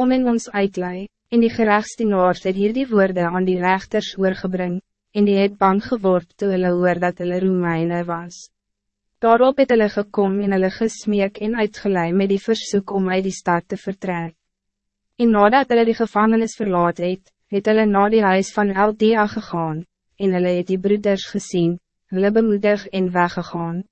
om in ons uitlei, en die gerechtsdienaars het hier die woorde aan die rechters oorgebring, en die het bang geword toe hulle hoor dat hulle Romeine was. Daarop het hulle gekom en hulle gesmeek en uitgeleid met die verzoek om uit die stad te vertrek. En nadat hulle die gevangenis verlaat het, het hulle na die huis van Aldea gegaan, en hulle het die broeders gezien, hulle bemoedig en weggegaan.